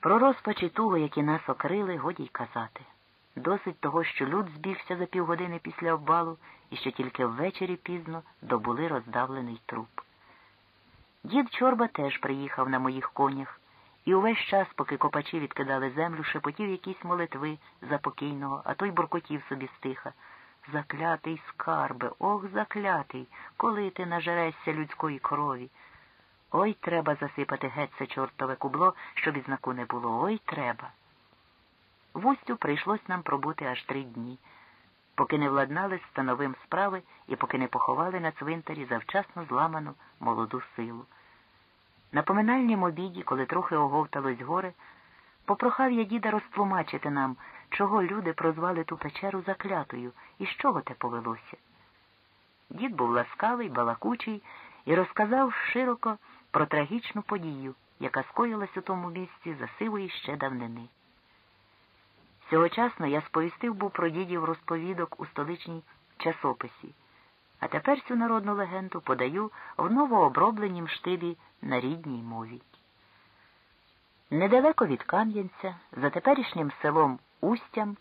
Про розпач і тугу, які нас окрили, годі й казати. Досить того, що люд збігся за півгодини після обвалу і що тільки ввечері пізно добули роздавлений труп. Дід Чорба теж приїхав на моїх конях, і увесь час, поки копачі відкидали землю, шепотів якісь молитви за покійного, а той буркотів собі стиха. Заклятий скарбе, ох, заклятий, коли ти нажерешся людської крові. Ой треба засипати геть це чортове кубло, щоб і знаку не було. Ой треба. В Устю прийшлось нам пробути аж три дні, поки не владнали становим справи і поки не поховали на цвинтарі завчасно зламану молоду силу. На поминальнім обіді, коли трохи оговталось горе, попрохав я діда розтлумачити нам, чого люди прозвали ту печеру заклятою і з чого те повелося. Дід був ласкавий, балакучий і розказав широко про трагічну подію, яка скоїлась у тому місці за сивої ще давнини. Сьогочасно я сповістив був про дідів розповідок у столичній часописі, а тепер цю народну легенду подаю в новообробленім штибі на рідній мові. Недалеко від Кам'янця, за теперішнім селом Устям,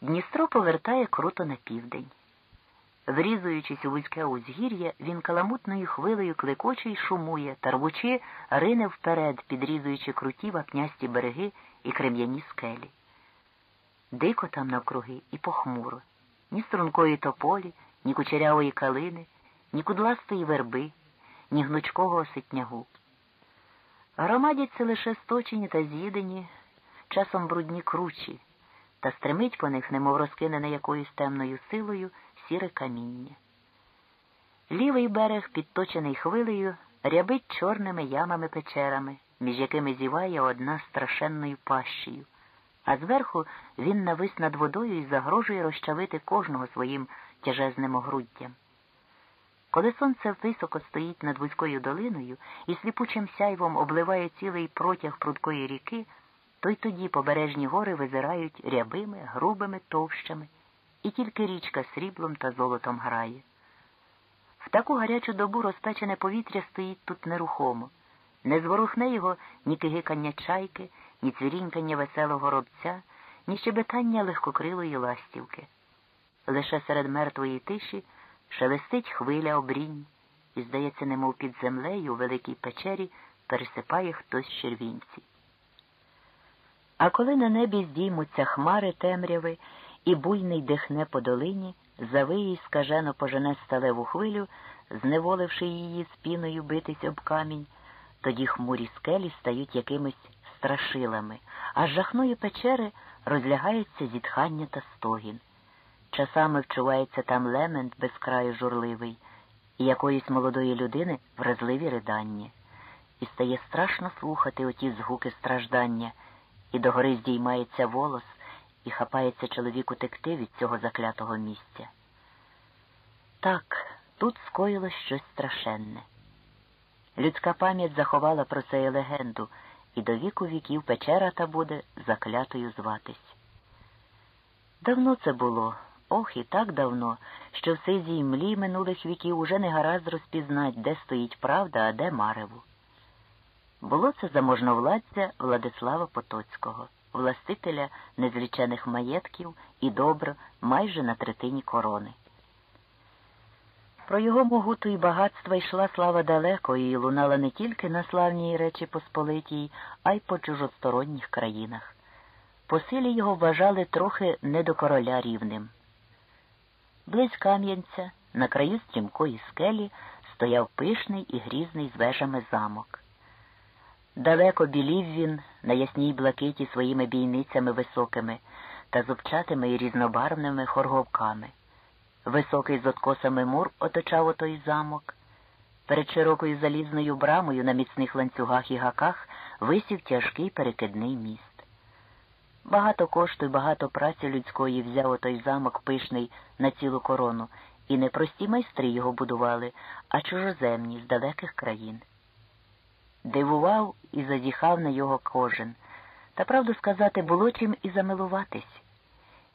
Дністро повертає круто на південь. Врізуючись у вузьке узгір'я, він каламутною хвилею клекоче й шумує, та рвучи рине вперед, підрізуючи круті вапнясті береги і крем'яні скелі. Дико там навкруги і похмуро, ні стрункої тополі, ні кучерявої калини, ні кудластої верби, ні гнучкого оситнягу. Громадяться лише сточені та з'їдені, часом брудні кручі, та стремить по них, немов розкинене якоюсь темною силою, сіре каміння. Лівий берег, підточений хвилею, рябить чорними ямами печерами, між якими зіває одна страшенною пащею, а зверху він навис над водою і загрожує розчавити кожного своїм тяжезним огруддям. Коли сонце високо стоїть над вузькою долиною і сліпучим сяйвом обливає цілий протяг прудкої ріки, то й тоді побережні гори визирають рябими, грубими товщами і тільки річка сріблом та золотом грає. В таку гарячу добу розпечене повітря стоїть тут нерухомо, не зворухне його ні кигикання чайки, ні цвірінькання веселого робця, ні щебетання легкокрилої ластівки. Лише серед мертвої тиші шелестить хвиля обрінь, і, здається, немов під землею у великій печері пересипає хтось червінці. А коли на небі здіймуться хмари темряви, і буйний дихне по долині, завиє й скажено пожене сталеву хвилю, зневоливши її спіною битись об камінь, тоді хмурі скелі стають якимись страшилами, а з жахної печери розлягається зітхання та стогін. Часами вчувається там лемент без краю журливий, і якоїсь молодої людини вразливі ридання, і стає страшно слухати оті згуки страждання, і догори здіймається волос і хапається чоловік утекти від цього заклятого місця. Так, тут скоїлось щось страшенне. Людська пам'ять заховала про це легенду, і до віку віків печера та буде заклятою зватись. Давно це було, ох і так давно, що в сизій млі минулих віків уже не гаразд розпізнать, де стоїть правда, а де мареву. Було це заможновладця Владислава Потоцького властителя незлічених маєтків і добро майже на третині корони. Про його могуту і багатства йшла слава далеко і лунала не тільки на славній Речі Посполитій, а й по чужосторонніх країнах. По силі його вважали трохи не до короля рівним. Близь Кам'янця, на краю стрімкої скелі, стояв пишний і грізний з вежами замок. Далеко білів він на ясній блакиті своїми бійницями високими та зубчатими і різнобарвними хорговками. Високий з откосами мур оточав отой замок. Перед широкою залізною брамою на міцних ланцюгах і гаках висів тяжкий перекидний міст. Багато кошту й багато праці людської взяв отой замок пишний на цілу корону, і не прості майстри його будували, а чужоземні з далеких країн. Дивував і зазіхав на його кожен, та, правду сказати, було чим і замилуватись,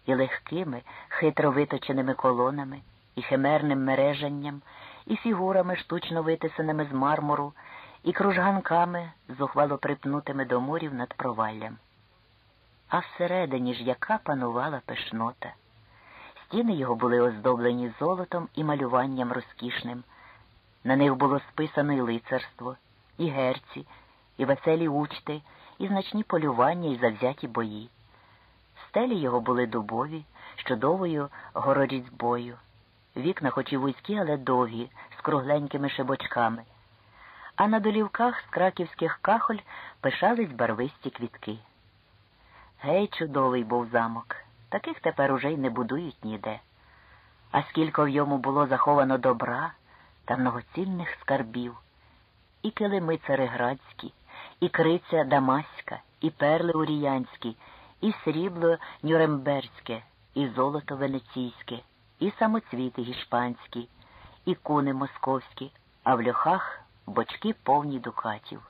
і легкими, хитро виточеними колонами, і химерним мережанням, і фігурами штучно витисаними з мармуру, і кружганками, зухвало припнутими до морів над проваллям. А всередині ж яка панувала пишнота. Стіни його були оздоблені золотом і малюванням розкішним. На них було списано і лицарство, і герці, і веселі учти, і значні полювання, і завзяті бої. Стелі його були дубові, з чудовою горорізьбою. Вікна, хоч і вузькі, але довгі, з кругленькими шибочками. А на долівках з краківських кахоль пишались барвисті квітки. Гей, чудовий був замок. Таких тепер уже й не будують ніде. А скільки в йому було заховано добра та многоцільних скарбів, і килими цареградські, і криця Дамаська, і перли уріянські, і срібло нюремберське, і золото венеційське, і самоцвіти гішпанські, і куни московські, а в льохах бочки повні дукатів.